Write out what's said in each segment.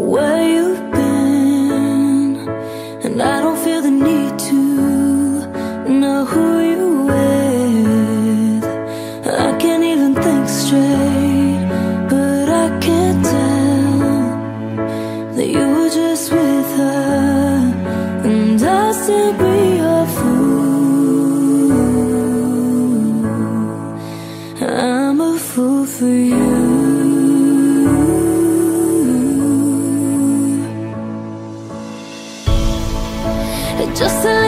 Way. you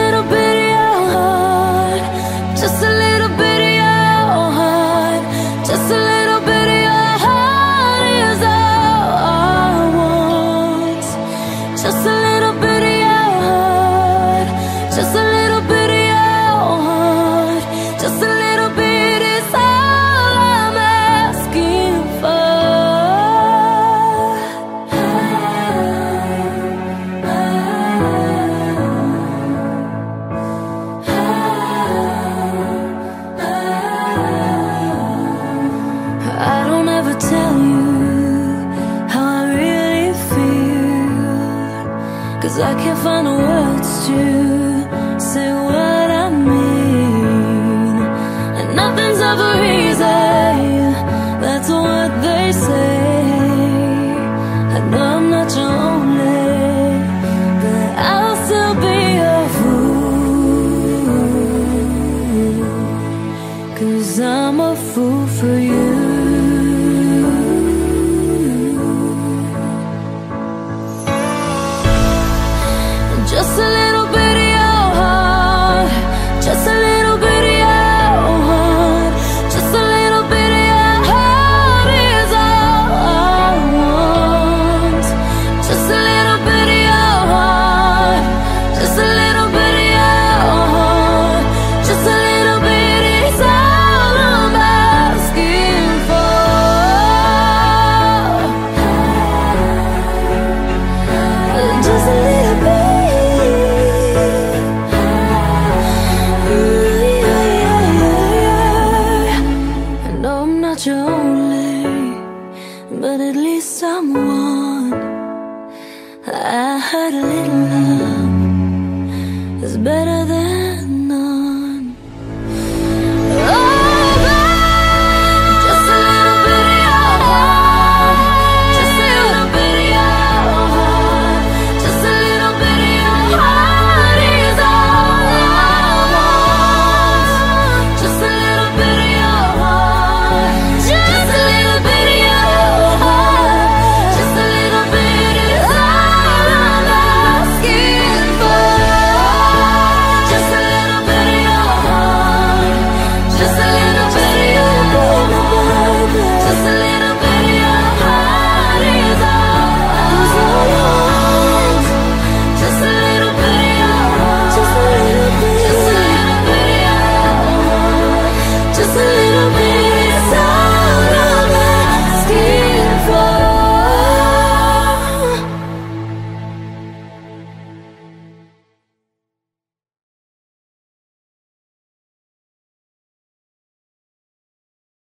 little bit of your heart, just a little bit of your heart, just a little bit of your heart is all I want. Just a little bit of your heart, just a Cause I can't find the words to say what I mean. And nothing's ever easy That's what they say. But at least someone. I heard a little love is better than